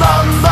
London